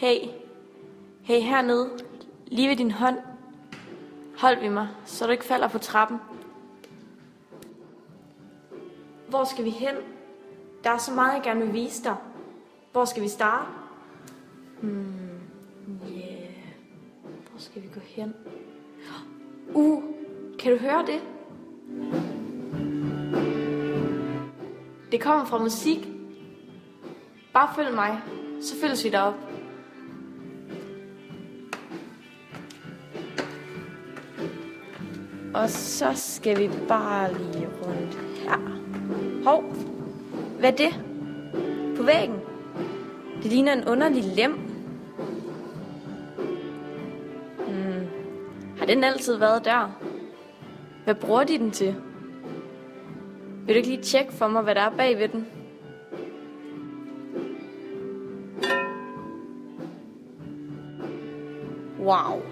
Hey. Hey hernede. Lige ved din hånd. Hold ved mig, så du ikke falder på trappen. Hvor skal vi hen? Der er så meget, jeg gerne vil vise dig. Hvor skal vi starte? Hmm, yeah. Hvor skal vi gå hen? Uh, kan du høre det? Det kommer fra musik. Bare følg mig, så følges vi derop. Og så skal vi bare lige rundt her. Hov, hvad er det? På væggen? Det ligner en underlig lem. Hmm. Har den altid været der? Hvad bruger de den til? Vil du ikke lige tjekke for mig, hvad der er bag ved den? Wow.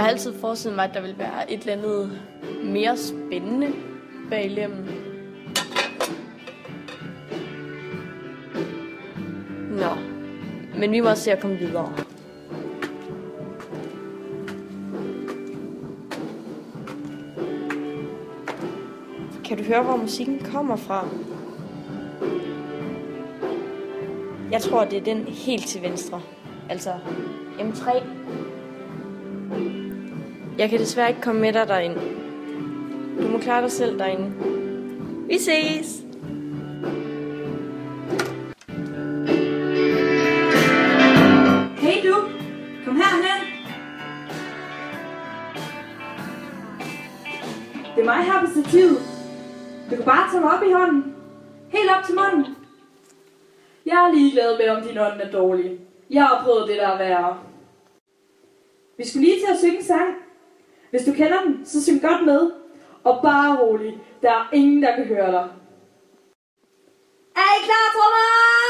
Jeg har altid forestillet mig, at der ville være et eller andet mere spændende bag lemmen. Nå, men vi må se at komme videre. Kan du høre, hvor musikken kommer fra? Jeg tror, det er den helt til venstre. Altså M3. Jeg kan desværre ikke komme med dig derind. Du må klare dig selv derinde. Vi ses! Hey du, kom herhen. Det er mig her på stativet. Du kan bare tage mig op i hånden. Helt op til munden. Jeg er ligeglad med, om din ånd er dårlig. Jeg har prøvet det, der er værre. Vi skulle lige til at synge en sang. Hvis du kender den, så syng godt med. Og bare rolig. Der er ingen, der kan høre dig. Er I klar, trommer?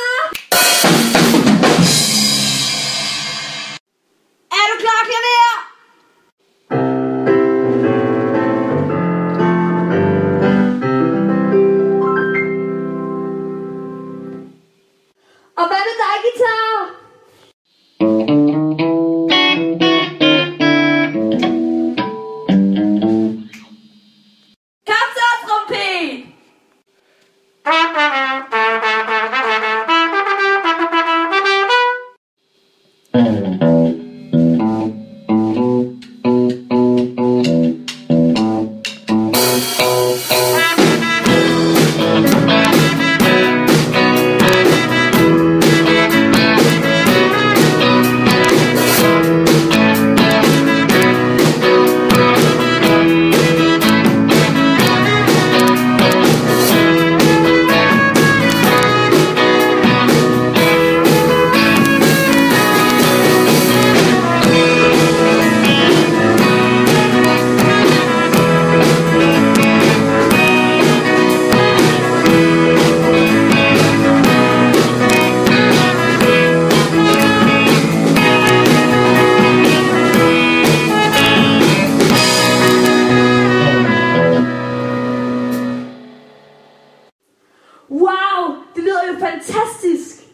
Fantastisk!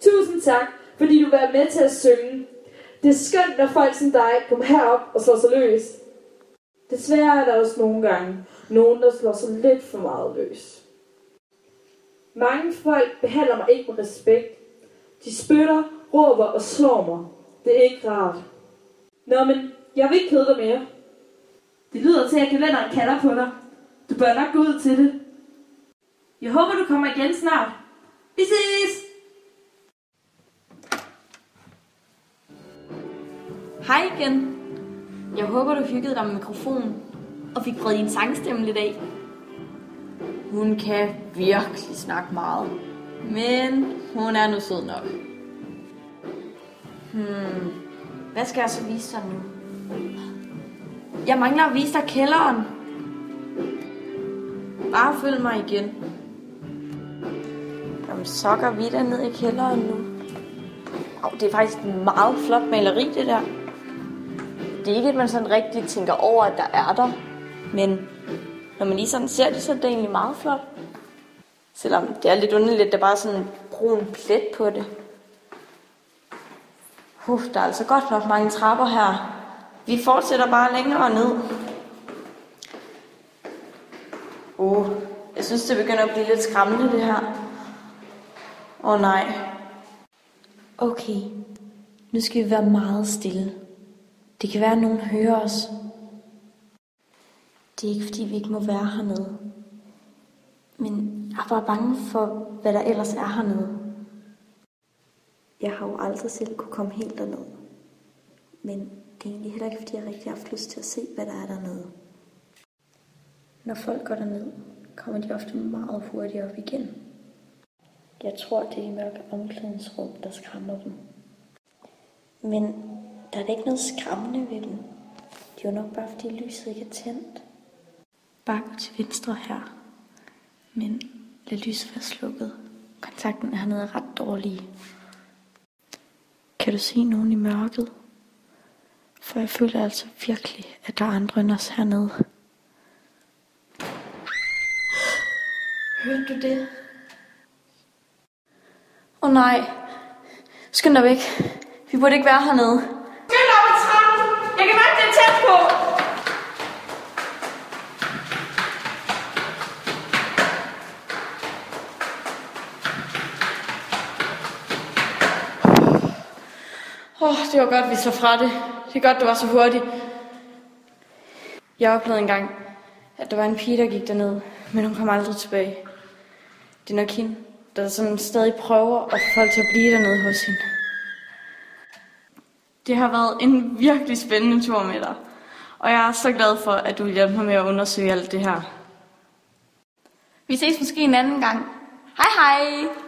Tusind tak, fordi du var med til at synge. Det er skønt, når folk som dig kommer herop og slår sig løs. Desværre er der også nogle gange nogen, der slår sig lidt for meget løs. Mange folk behandler mig ikke med respekt. De spytter, råber og slår mig. Det er ikke rart. Nå, men jeg vil ikke kede dig mere. Det lyder til, at kalenderen kalder på dig. Du bør nok gå ud til det. Jeg håber, du kommer igen snart. Vi ses! Hej igen. Jeg håber, du hyggede dig med mikrofonen og fik prøvet din sangstemme lidt af. Hun kan virkelig snakke meget, men hun er nu sød nok. Hmm, hvad skal jeg så vise dig nu? Jeg mangler at vise dig kælderen. Bare følg mig igen. Jamen, så går vi ned i kælderen nu. Wow, det er faktisk et meget flot maleri, det der. Det er ikke, at man sådan rigtig tænker over, at der er der. Men når man lige sådan ser det, så er det egentlig meget flot. Selvom det er lidt underligt, at der bare er sådan en brun plet på det. Puh, der er altså godt nok mange trapper her. Vi fortsætter bare længere ned. Uh, jeg synes, det begynder at blive lidt skræmmende, det her. Åh oh, nej. Okay, nu skal vi være meget stille. Det kan være, at nogen hører os. Det er ikke, fordi vi ikke må være hernede. Men jeg er bare bange for, hvad der ellers er hernede. Jeg har jo aldrig selv kunne komme helt derned. Men det er egentlig heller ikke, fordi jeg rigtig har haft lyst til at se, hvad der er dernede. Når folk går derned, kommer de ofte meget hurtigt op igen. Jeg tror, det er de mørke omklædningsrum, der skræmmer dem. Men der er da ikke noget skræmmende ved dem. Det er jo nok bare, fordi lyset ikke er tændt. Bare gå til venstre her. Men lad lyset være slukket. Kontakten hernede er ret dårlig. Kan du se nogen i mørket? For jeg føler altså virkelig, at der er andre end os hernede. Hørte du det? Åh oh, nej. Skynd dig væk. Vi burde ikke være hernede. Skynd dig op ad trappen! Jeg kan mærke, det tæt på! Åh, oh, det var godt, vi så fra det. Det er godt, du var så hurtig. Jeg oplevede engang, at der var en pige, der gik derned, men hun kom aldrig tilbage. Det er nok hende, der sådan stadig prøver at få folk til at blive dernede hos hende. Det har været en virkelig spændende tur med dig. Og jeg er så glad for, at du vil hjælpe mig med at undersøge alt det her. Vi ses måske en anden gang. Hej hej!